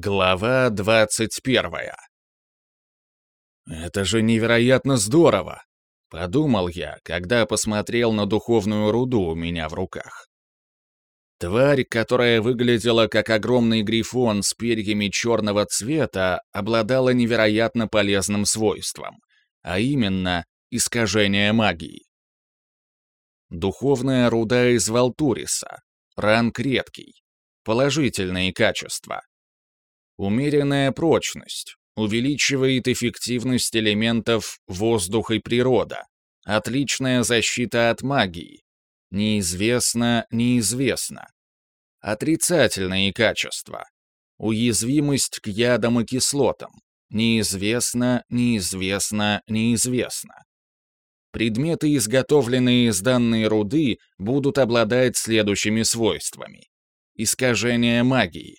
Глава двадцать первая. «Это же невероятно здорово!» — подумал я, когда посмотрел на духовную руду у меня в руках. Тварь, которая выглядела как огромный грифон с перьями черного цвета, обладала невероятно полезным свойством, а именно искажение магии. Духовная руда из Валтуриса, ранг редкий, положительные качества — Умеренная прочность увеличивает эффективность элементов воздух и природа. Отличная защита от магии. Неизвестно, неизвестно. Отрицательные качества. Уязвимость к ядам и кислотам. Неизвестно, неизвестно, неизвестно. Предметы, изготовленные из данной руды, будут обладать следующими свойствами. Искажение магии,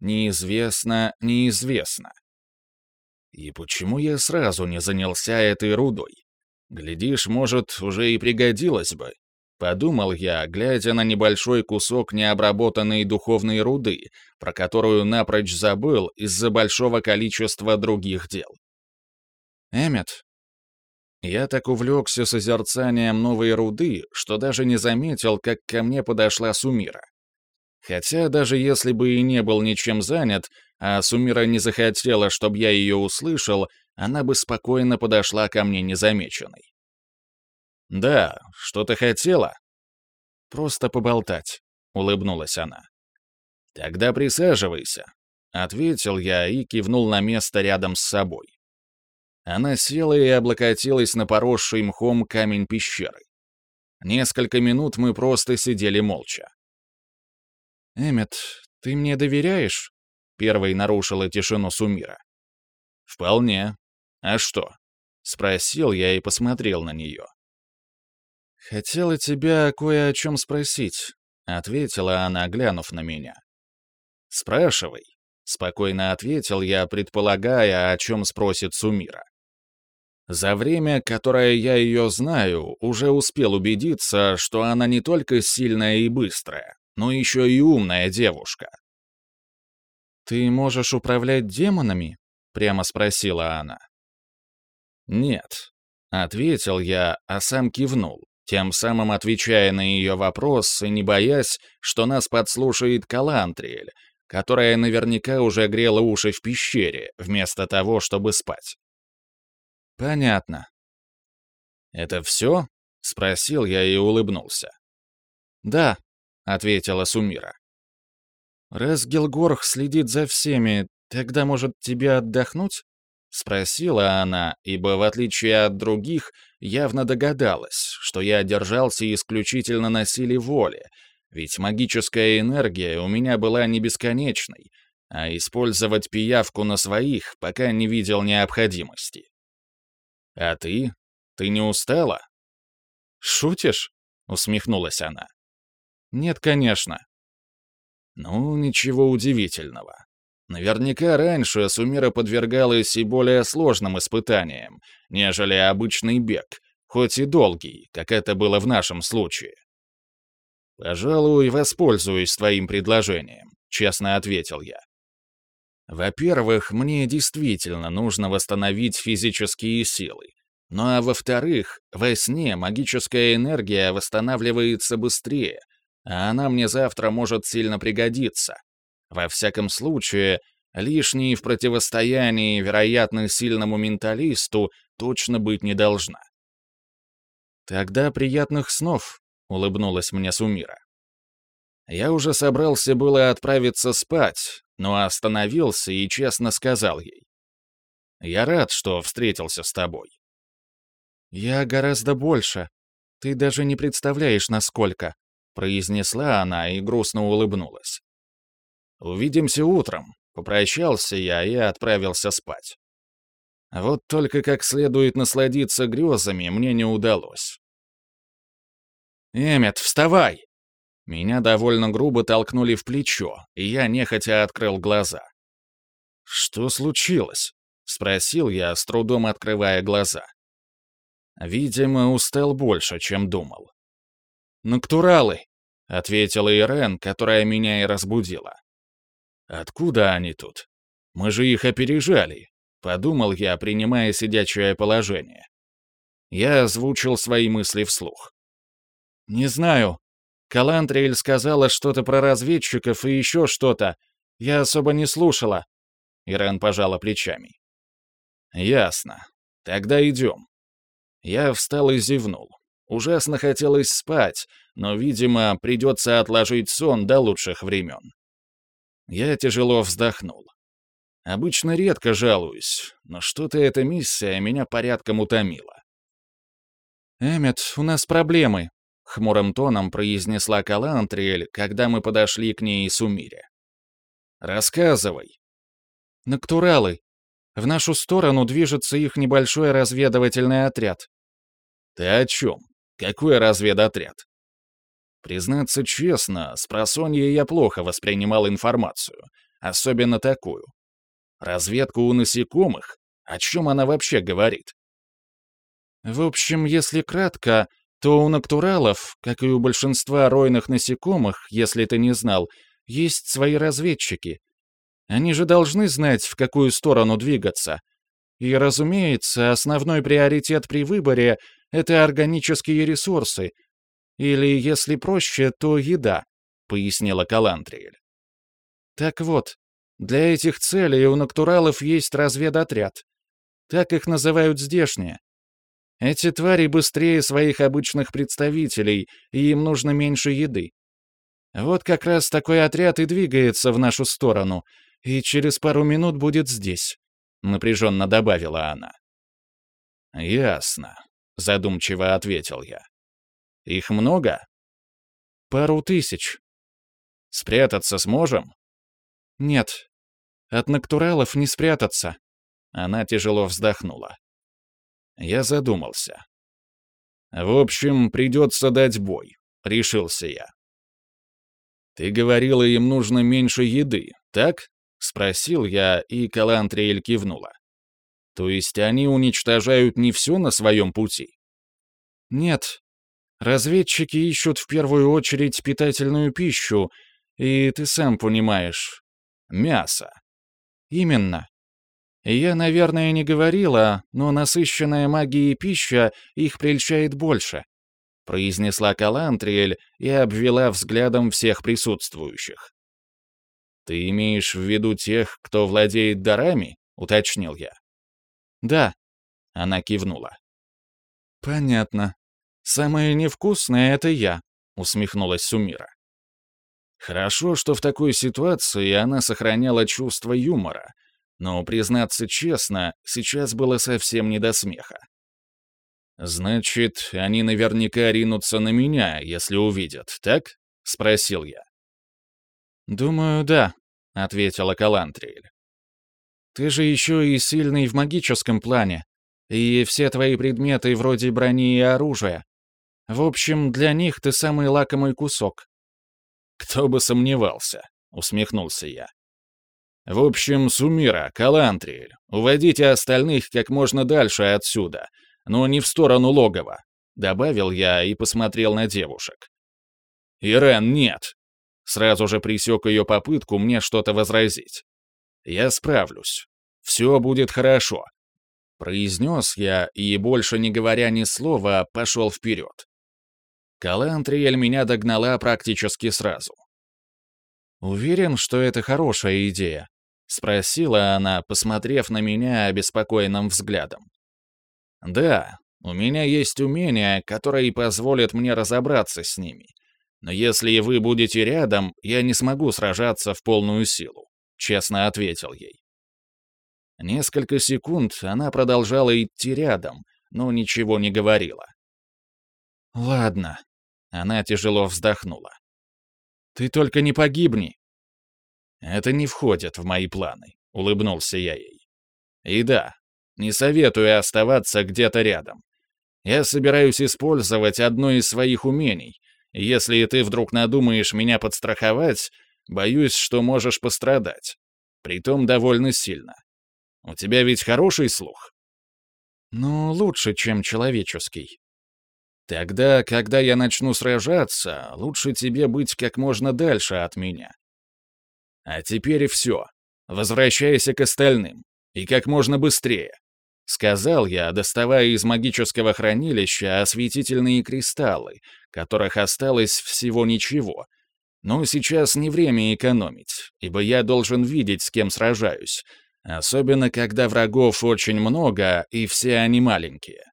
Неизвестно, неизвестно. И почему я сразу не занялся этой рудой? Глядишь, может, уже и пригодилось бы. Подумал я, глядя на небольшой кусок необработанной духовной руды, про которую напрочь забыл из-за большого количества других дел. Эммет. Я так увлекся созерцанием новой руды, что даже не заметил, как ко мне подошла Сумира. Хотя даже если бы и не был ничем занят, а Сумира не захотела, чтобы я ее услышал, она бы спокойно подошла ко мне незамеченной. «Да, что ты хотела?» «Просто поболтать», — улыбнулась она. «Тогда присаживайся», — ответил я и кивнул на место рядом с собой. Она села и облокотилась на поросший мхом камень пещеры. Несколько минут мы просто сидели молча. «Эммет, ты мне доверяешь?» — первой нарушила тишину Сумира. «Вполне. А что?» — спросил я и посмотрел на нее. «Хотела тебя кое о чем спросить», — ответила она, глянув на меня. «Спрашивай», — спокойно ответил я, предполагая, о чем спросит Сумира. За время, которое я ее знаю, уже успел убедиться, что она не только сильная и быстрая, но еще и умная девушка. «Ты можешь управлять демонами?» — прямо спросила она. «Нет», — ответил я, а сам кивнул, тем самым отвечая на ее вопрос и не боясь, что нас подслушает Калантриэль, которая наверняка уже грела уши в пещере, вместо того, чтобы спать. «Понятно». «Это все?» — спросил я и улыбнулся. «Да», ответила Сумира. «Раз Гилгорх следит за всеми, тогда, может, тебе отдохнуть?» — спросила она, ибо, в отличие от других, явно догадалась, что я держался исключительно на силе воли, ведь магическая энергия у меня была не бесконечной, а использовать пиявку на своих пока не видел необходимости. «А ты? Ты не устала?» «Шутишь?» — усмехнулась она. Нет, конечно. Ну, ничего удивительного. Наверняка раньше Сумира подвергалась и более сложным испытаниям, нежели обычный бег, хоть и долгий, как это было в нашем случае. «Пожалуй, воспользуюсь твоим предложением», — честно ответил я. «Во-первых, мне действительно нужно восстановить физические силы. Ну а во-вторых, во сне магическая энергия восстанавливается быстрее, а она мне завтра может сильно пригодиться. Во всяком случае, лишней в противостоянии, вероятно, сильному менталисту точно быть не должна. «Тогда приятных снов», — улыбнулась мне Сумира. Я уже собрался было отправиться спать, но остановился и честно сказал ей. «Я рад, что встретился с тобой». «Я гораздо больше. Ты даже не представляешь, насколько», произнесла она и грустно улыбнулась. «Увидимся утром», — попрощался я и отправился спать. Вот только как следует насладиться грезами мне не удалось. «Эммет, вставай!» Меня довольно грубо толкнули в плечо, и я нехотя открыл глаза. «Что случилось?» — спросил я, с трудом открывая глаза. Видимо, устал больше, чем думал. «Нактуралы», — ответила Ирен, которая меня и разбудила. Откуда они тут? Мы же их опережали, подумал я, принимая сидячее положение. Я озвучил свои мысли вслух. «Не знаю. Калантриэль сказала что-то про разведчиков и еще что-то. Я особо не слушала». Ирен пожала плечами. «Ясно. Тогда идем». Я встал и зевнул. Ужасно хотелось спать, но, видимо, придется отложить сон до лучших времен. Я тяжело вздохнул. Обычно редко жалуюсь, но что-то эта миссия меня порядком утомила. «Эммет, у нас проблемы», — хмурым тоном произнесла Калантриэль, когда мы подошли к ней с Умире. «Рассказывай». «Нактуралы. В нашу сторону движется их небольшой разведывательный отряд». «Ты о чем? Какой разведотряд?» Признаться честно, с просонья я плохо воспринимал информацию, особенно такую. Разведку у насекомых? О чем она вообще говорит? В общем, если кратко, то у нактуралов, как и у большинства ройных насекомых, если ты не знал, есть свои разведчики. Они же должны знать, в какую сторону двигаться. И, разумеется, основной приоритет при выборе — это органические ресурсы. Или, если проще, то еда, — пояснила Калантриэль. Так вот, для этих целей у натуралов есть разведотряд. Так их называют здешние. Эти твари быстрее своих обычных представителей, и им нужно меньше еды. Вот как раз такой отряд и двигается в нашу сторону, и через пару минут будет здесь», — напряженно добавила она. «Ясно», — задумчиво ответил я. «Их много?» «Пару тысяч». «Спрятаться сможем?» «Нет. От нактуралов не спрятаться». Она тяжело вздохнула. Я задумался. «В общем, придется дать бой», — решился я. «Ты говорила, им нужно меньше еды, так?» — спросил я, и Калантриэль кивнула. «То есть они уничтожают не все на своем пути?» «Нет. Разведчики ищут в первую очередь питательную пищу, и ты сам понимаешь, Мясо. Именно. Я, наверное, не говорила, но насыщенная магией пища их прельщает больше, произнесла Калантриэль и обвела взглядом всех присутствующих. «Ты имеешь в виду тех, кто владеет дарами?» — уточнил я. «Да», — она кивнула. «Понятно. Самое невкусное — это я», — усмехнулась Сумира. Хорошо, что в такой ситуации она сохраняла чувство юмора, но, признаться честно, сейчас было совсем не до смеха. «Значит, они наверняка ринутся на меня, если увидят, так?» — спросил я. «Думаю, да», — ответила Калантриэль. «Ты же еще и сильный в магическом плане, и все твои предметы вроде брони и оружия. В общем, для них ты самый лакомый кусок. «Кто бы сомневался», — усмехнулся я. «В общем, Сумира, Калантриэль, уводите остальных как можно дальше отсюда, но не в сторону логова», — добавил я и посмотрел на девушек. «Ирен, нет!» Сразу же присек ее попытку мне что-то возразить. «Я справлюсь. Все будет хорошо», — произнес я и, больше не говоря ни слова, пошел вперед. Калантриэль меня догнала практически сразу. «Уверен, что это хорошая идея?» — спросила она, посмотрев на меня обеспокоенным взглядом. «Да, у меня есть умения, которые позволят мне разобраться с ними. Но если вы будете рядом, я не смогу сражаться в полную силу», — честно ответил ей. Несколько секунд она продолжала идти рядом, но ничего не говорила. «Ладно». Она тяжело вздохнула. «Ты только не погибни!» «Это не входит в мои планы», — улыбнулся я ей. «И да, не советую оставаться где-то рядом. Я собираюсь использовать одно из своих умений. Если ты вдруг надумаешь меня подстраховать, боюсь, что можешь пострадать. Притом довольно сильно. У тебя ведь хороший слух?» «Ну, лучше, чем человеческий», Тогда, когда я начну сражаться, лучше тебе быть как можно дальше от меня. А теперь все. Возвращайся к остальным. И как можно быстрее. Сказал я, доставая из магического хранилища осветительные кристаллы, которых осталось всего ничего. Но сейчас не время экономить, ибо я должен видеть, с кем сражаюсь, особенно когда врагов очень много и все они маленькие.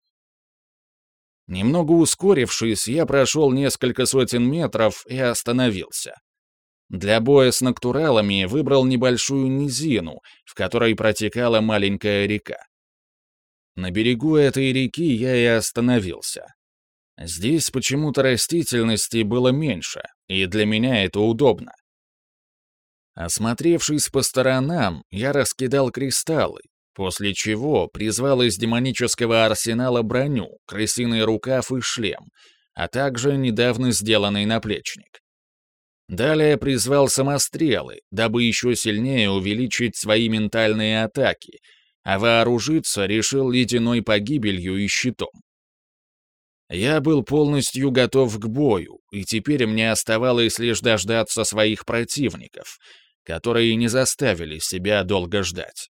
Немного ускорившись, я прошел несколько сотен метров и остановился. Для боя с натуралами выбрал небольшую низину, в которой протекала маленькая река. На берегу этой реки я и остановился. Здесь почему-то растительности было меньше, и для меня это удобно. Осмотревшись по сторонам, я раскидал кристаллы, после чего призвал из демонического арсенала броню, крысиный рукав и шлем, а также недавно сделанный наплечник. Далее призвал самострелы, дабы еще сильнее увеличить свои ментальные атаки, а вооружиться решил ледяной погибелью и щитом. Я был полностью готов к бою, и теперь мне оставалось лишь дождаться своих противников, которые не заставили себя долго ждать.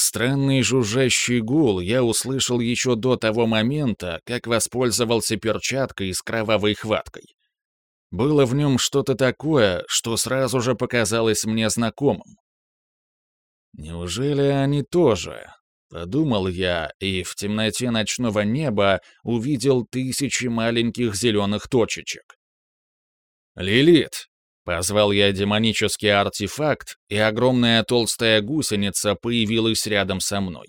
Странный жужжащий гул я услышал еще до того момента, как воспользовался перчаткой с кровавой хваткой. Было в нем что-то такое, что сразу же показалось мне знакомым. Неужели они тоже? Подумал я, и в темноте ночного неба увидел тысячи маленьких зеленых точечек. «Лилит!» — позвал я демонический артефакт, и огромная толстая гусеница появилась рядом со мной.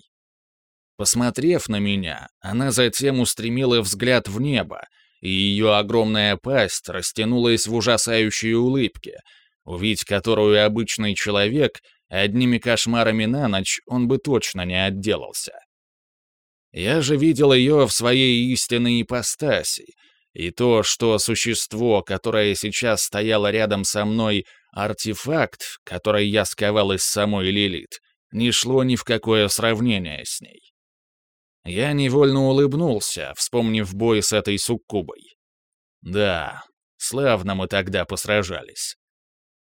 Посмотрев на меня, она затем устремила взгляд в небо, и ее огромная пасть растянулась в ужасающей улыбке, увидеть которую обычный человек Одними кошмарами на ночь он бы точно не отделался. Я же видел ее в своей истинной ипостаси, и то, что существо, которое сейчас стояло рядом со мной, артефакт, который я сковал из самой Лилит, не шло ни в какое сравнение с ней. Я невольно улыбнулся, вспомнив бой с этой суккубой. Да, славно мы тогда посражались.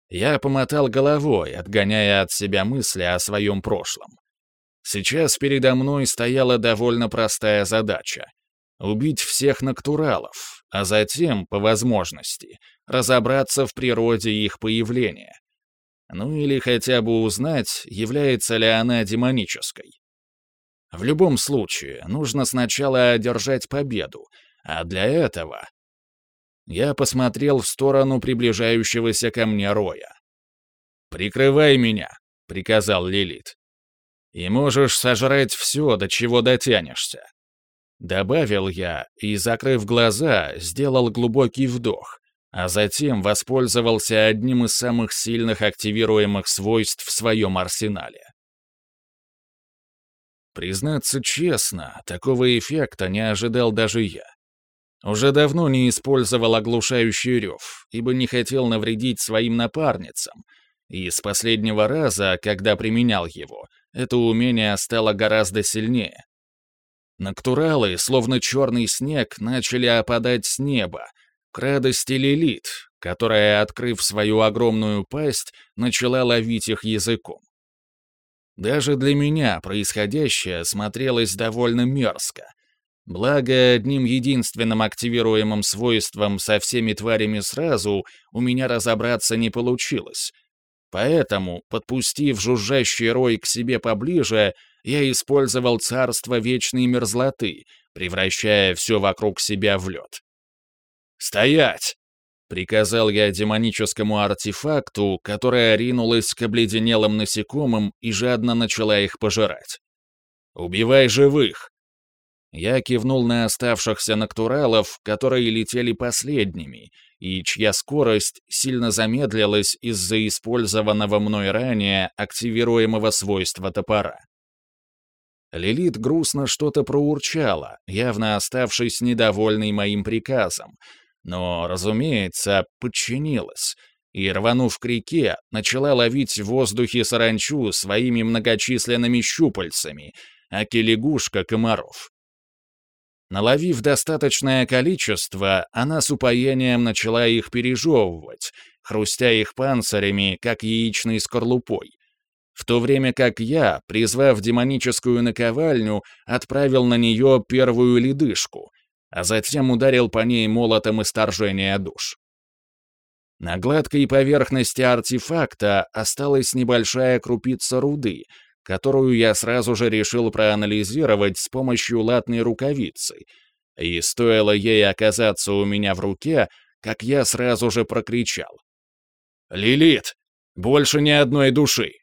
Я помотал головой, отгоняя от себя мысли о своем прошлом. Сейчас передо мной стояла довольно простая задача — убить всех натуралов, а затем, по возможности, разобраться в природе их появления. Ну или хотя бы узнать, является ли она демонической. В любом случае, нужно сначала одержать победу, а для этого я посмотрел в сторону приближающегося ко мне Роя. «Прикрывай меня», — приказал Лилит. «И можешь сожрать все, до чего дотянешься». Добавил я и, закрыв глаза, сделал глубокий вдох, а затем воспользовался одним из самых сильных активируемых свойств в своем арсенале. Признаться честно, такого эффекта не ожидал даже я. Уже давно не использовал оглушающий рев, ибо не хотел навредить своим напарницам, и с последнего раза, когда применял его, это умение стало гораздо сильнее. Нактуралы, словно черный снег, начали опадать с неба, к радости Лилит, которая, открыв свою огромную пасть, начала ловить их языком. Даже для меня происходящее смотрелось довольно мерзко — Благо, одним единственным активируемым свойством со всеми тварями сразу у меня разобраться не получилось. Поэтому, подпустив жужжащий рой к себе поближе, я использовал царство вечной мерзлоты, превращая все вокруг себя в лед. «Стоять!» — приказал я демоническому артефакту, которая ринулась к обледенелым насекомым и жадно начала их пожирать. «Убивай живых! Я кивнул на оставшихся нактуралов, которые летели последними, и чья скорость сильно замедлилась из-за использованного мной ранее активируемого свойства топора. Лилит грустно что-то проурчала, явно оставшись недовольной моим приказом, но, разумеется, подчинилась и, рванув к реке, начала ловить в воздухе саранчу своими многочисленными щупальцами, а лягушка комаров. Наловив достаточное количество, она с упоением начала их пережевывать, хрустя их панцирями, как яичной скорлупой. В то время как я, призвав демоническую наковальню, отправил на нее первую ледышку, а затем ударил по ней молотом исторжения душ. На гладкой поверхности артефакта осталась небольшая крупица руды, которую я сразу же решил проанализировать с помощью латной рукавицы, и стоило ей оказаться у меня в руке, как я сразу же прокричал. «Лилит, больше ни одной души!»